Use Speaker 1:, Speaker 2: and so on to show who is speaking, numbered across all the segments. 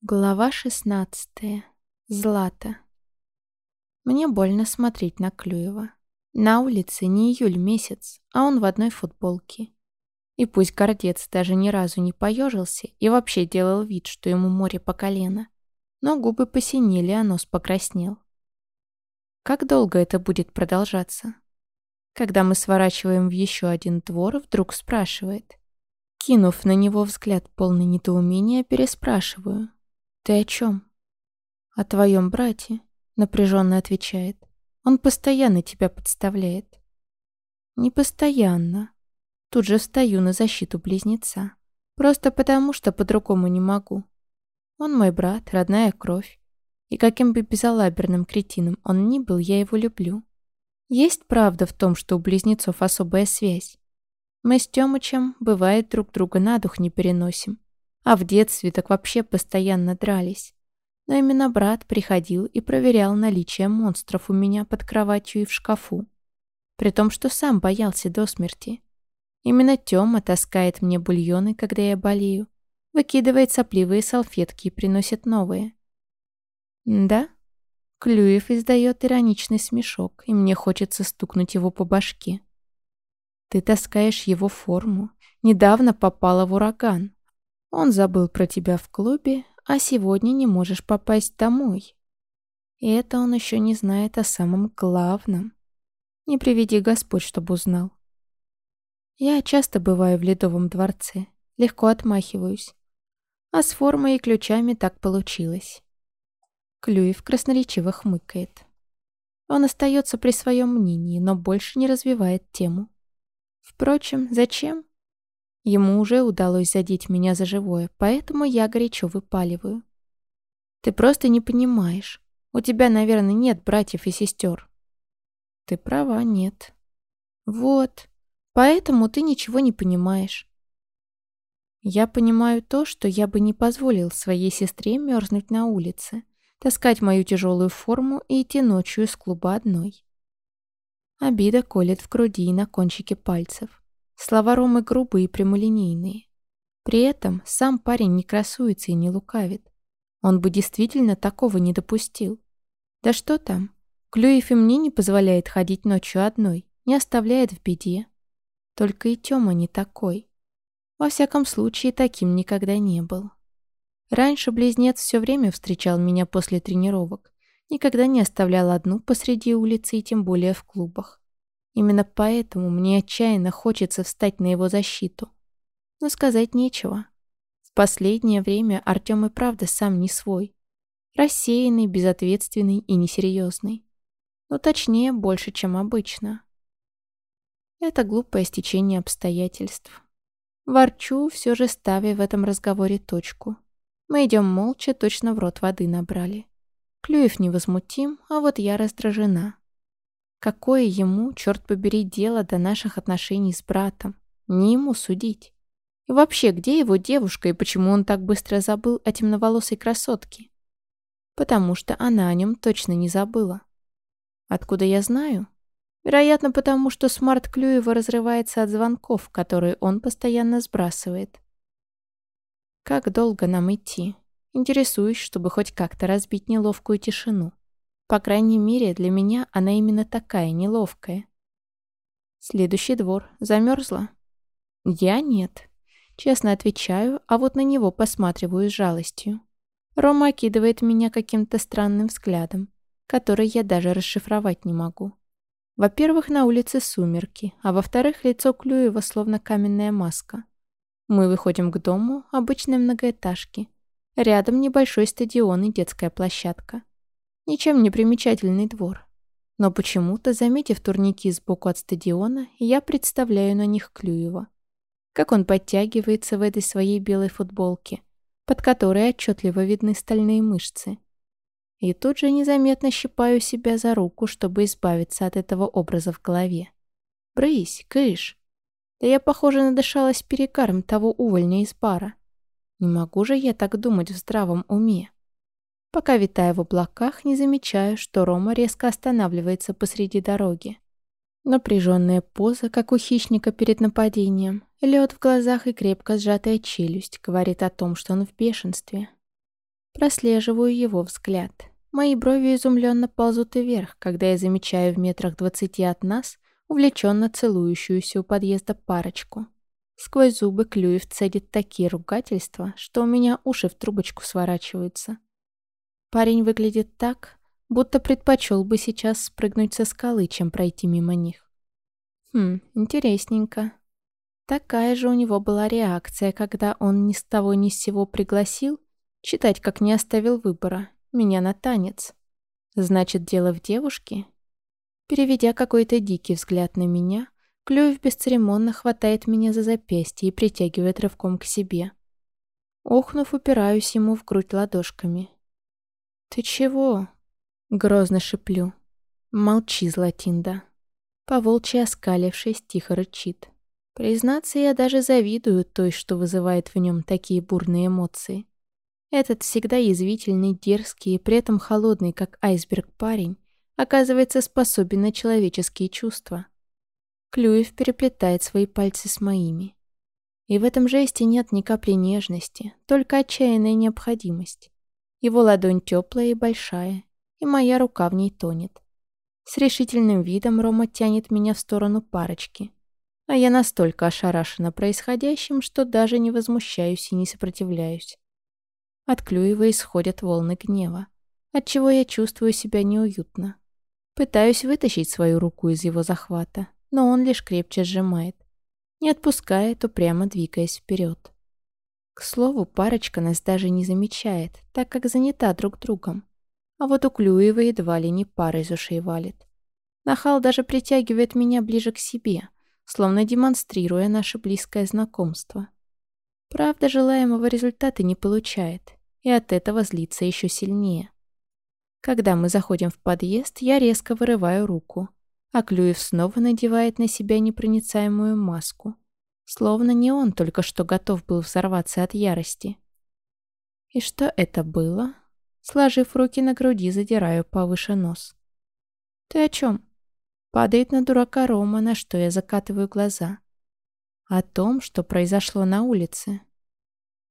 Speaker 1: Глава 16. Злата. Мне больно смотреть на Клюева. На улице не июль месяц, а он в одной футболке. И пусть гордец даже ни разу не поежился и вообще делал вид, что ему море по колено, но губы посинели, а нос покраснел. Как долго это будет продолжаться? Когда мы сворачиваем в еще один двор, вдруг спрашивает. Кинув на него взгляд полный недоумения, переспрашиваю. «Ты о чем?» «О твоем брате», — напряженно отвечает. «Он постоянно тебя подставляет». «Не постоянно». Тут же встаю на защиту близнеца. Просто потому, что по-другому не могу. Он мой брат, родная кровь. И каким бы безалаберным кретином он ни был, я его люблю. Есть правда в том, что у близнецов особая связь. Мы с Тёмычем, бывает, друг друга на дух не переносим. А в детстве так вообще постоянно дрались. Но именно брат приходил и проверял наличие монстров у меня под кроватью и в шкафу. При том, что сам боялся до смерти. Именно Тёма таскает мне бульоны, когда я болею, выкидывает сопливые салфетки и приносит новые. Да? Клюев издает ироничный смешок, и мне хочется стукнуть его по башке. Ты таскаешь его форму. Недавно попала в ураган. Он забыл про тебя в клубе, а сегодня не можешь попасть домой. И это он еще не знает о самом главном. Не приведи Господь, чтобы узнал. Я часто бываю в Ледовом дворце, легко отмахиваюсь. А с формой и ключами так получилось. Клюев красноречиво хмыкает. Он остается при своем мнении, но больше не развивает тему. Впрочем, зачем? Ему уже удалось задеть меня за живое, поэтому я горячо выпаливаю. Ты просто не понимаешь. У тебя, наверное, нет братьев и сестер. Ты права, нет. Вот. Поэтому ты ничего не понимаешь. Я понимаю то, что я бы не позволил своей сестре мерзнуть на улице, таскать мою тяжелую форму и идти ночью из клуба одной. Обида колет в груди и на кончике пальцев. Слова Ромы грубые и прямолинейные. При этом сам парень не красуется и не лукавит. Он бы действительно такого не допустил. Да что там, Клюев и мне не позволяет ходить ночью одной, не оставляет в беде. Только и Тёма не такой. Во всяком случае, таким никогда не был. Раньше близнец все время встречал меня после тренировок, никогда не оставлял одну посреди улицы и тем более в клубах. Именно поэтому мне отчаянно хочется встать на его защиту. Но сказать нечего. В последнее время Артём и правда сам не свой. Рассеянный, безответственный и несерьезный. Но точнее, больше, чем обычно. Это глупое стечение обстоятельств. Ворчу, все же ставя в этом разговоре точку. Мы идем молча, точно в рот воды набрали. Клюев невозмутим, а вот я раздражена. Какое ему, черт побери, дело до наших отношений с братом? Не ему судить. И вообще, где его девушка и почему он так быстро забыл о темноволосой красотке? Потому что она о нем точно не забыла. Откуда я знаю? Вероятно, потому что смарт Клюева разрывается от звонков, которые он постоянно сбрасывает. Как долго нам идти? Интересуюсь, чтобы хоть как-то разбить неловкую тишину. По крайней мере, для меня она именно такая, неловкая. Следующий двор. Замерзла? Я нет. Честно отвечаю, а вот на него посматриваю с жалостью. Рома окидывает меня каким-то странным взглядом, который я даже расшифровать не могу. Во-первых, на улице сумерки, а во-вторых, лицо Клюева словно каменная маска. Мы выходим к дому, обычной многоэтажки. Рядом небольшой стадион и детская площадка. Ничем не примечательный двор. Но почему-то, заметив турники сбоку от стадиона, я представляю на них Клюева. Как он подтягивается в этой своей белой футболке, под которой отчетливо видны стальные мышцы. И тут же незаметно щипаю себя за руку, чтобы избавиться от этого образа в голове. «Брысь, кыш!» Да я, похоже, надышалась перекаром того увольня из бара. Не могу же я так думать в здравом уме. Пока витая в облаках, не замечаю, что Рома резко останавливается посреди дороги. Напряженная поза, как у хищника перед нападением, лед в глазах и крепко сжатая челюсть говорит о том, что он в бешенстве. Прослеживаю его взгляд. Мои брови изумленно ползут вверх, когда я замечаю в метрах двадцати от нас увлеченно целующуюся у подъезда парочку. Сквозь зубы Клюев цедит такие ругательства, что у меня уши в трубочку сворачиваются. Парень выглядит так, будто предпочел бы сейчас спрыгнуть со скалы, чем пройти мимо них. Хм, интересненько. Такая же у него была реакция, когда он ни с того ни с сего пригласил, читать как не оставил выбора, меня на танец. Значит, дело в девушке? Переведя какой-то дикий взгляд на меня, Клюев бесцеремонно хватает меня за запястье и притягивает рывком к себе. Охнув, упираюсь ему в грудь ладошками. «Ты чего?» — грозно шиплю. «Молчи, Златинда». Поволчьи оскалившись, тихо рычит. Признаться, я даже завидую той, что вызывает в нем такие бурные эмоции. Этот всегда язвительный, дерзкий и при этом холодный, как айсберг парень, оказывается способен на человеческие чувства. Клюев переплетает свои пальцы с моими. И в этом жесте нет ни капли нежности, только отчаянная необходимость. Его ладонь теплая и большая, и моя рука в ней тонет. С решительным видом Рома тянет меня в сторону парочки. А я настолько ошарашена происходящим, что даже не возмущаюсь и не сопротивляюсь. От Клюева исходят волны гнева, отчего я чувствую себя неуютно. Пытаюсь вытащить свою руку из его захвата, но он лишь крепче сжимает. Не отпускает, упрямо двигаясь вперед. К слову, парочка нас даже не замечает, так как занята друг другом. А вот у Клюева едва ли не пара из ушей валит. Нахал даже притягивает меня ближе к себе, словно демонстрируя наше близкое знакомство. Правда, желаемого результата не получает, и от этого злится еще сильнее. Когда мы заходим в подъезд, я резко вырываю руку, а Клюев снова надевает на себя непроницаемую маску. Словно не он только что готов был взорваться от ярости. И что это было? Сложив руки на груди, задираю повыше нос. «Ты о чем?» Падает на дурака Рома, на что я закатываю глаза. О том, что произошло на улице.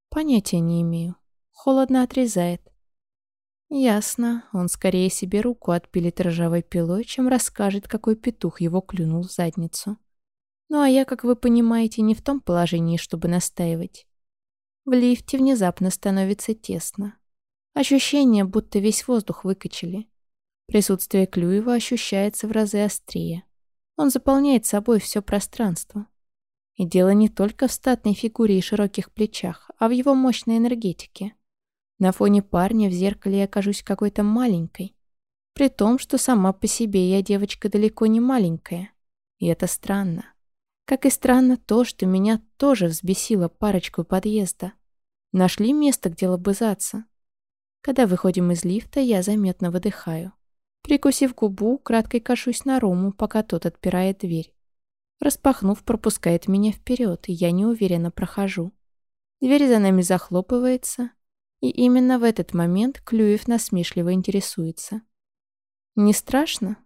Speaker 1: Понятия не имею. Холодно отрезает. Ясно, он скорее себе руку отпилит ржавой пилой, чем расскажет, какой петух его клюнул в задницу. Ну а я, как вы понимаете, не в том положении, чтобы настаивать. В лифте внезапно становится тесно. Ощущение, будто весь воздух выкачали. Присутствие Клюева ощущается в разы острее. Он заполняет собой все пространство. И дело не только в статной фигуре и широких плечах, а в его мощной энергетике. На фоне парня в зеркале я кажусь какой-то маленькой. При том, что сама по себе я девочка далеко не маленькая. И это странно. Как и странно то, что меня тоже взбесило парочку подъезда. Нашли место, где лобызаться. Когда выходим из лифта, я заметно выдыхаю. Прикусив губу, краткой кашусь на Рому, пока тот отпирает дверь. Распахнув, пропускает меня вперед, и я неуверенно прохожу. Дверь за нами захлопывается, и именно в этот момент Клюев насмешливо интересуется. «Не страшно?»